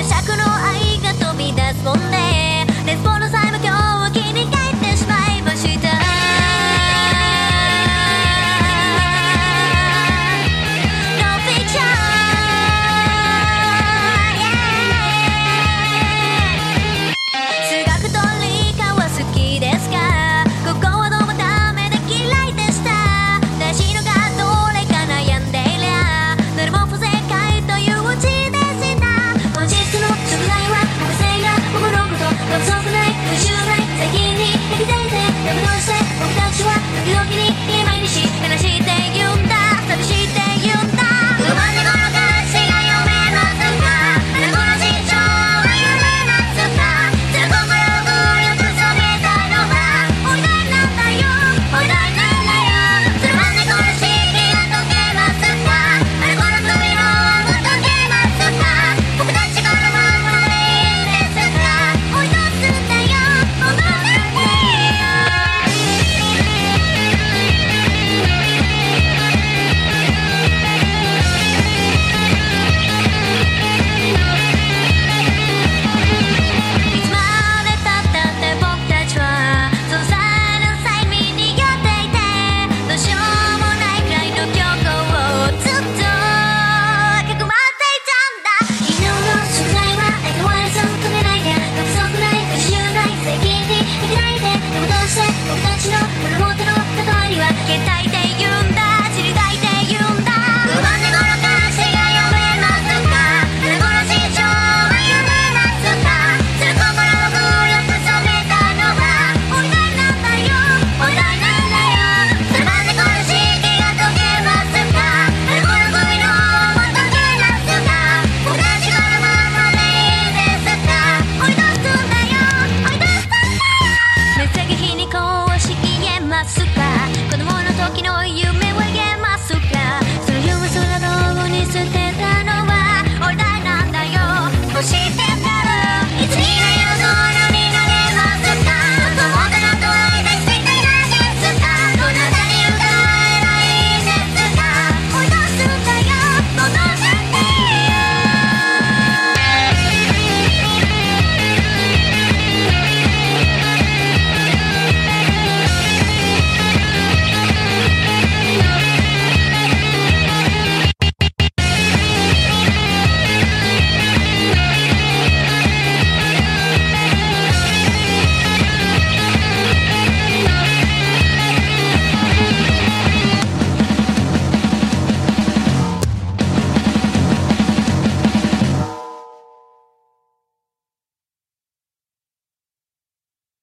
尺の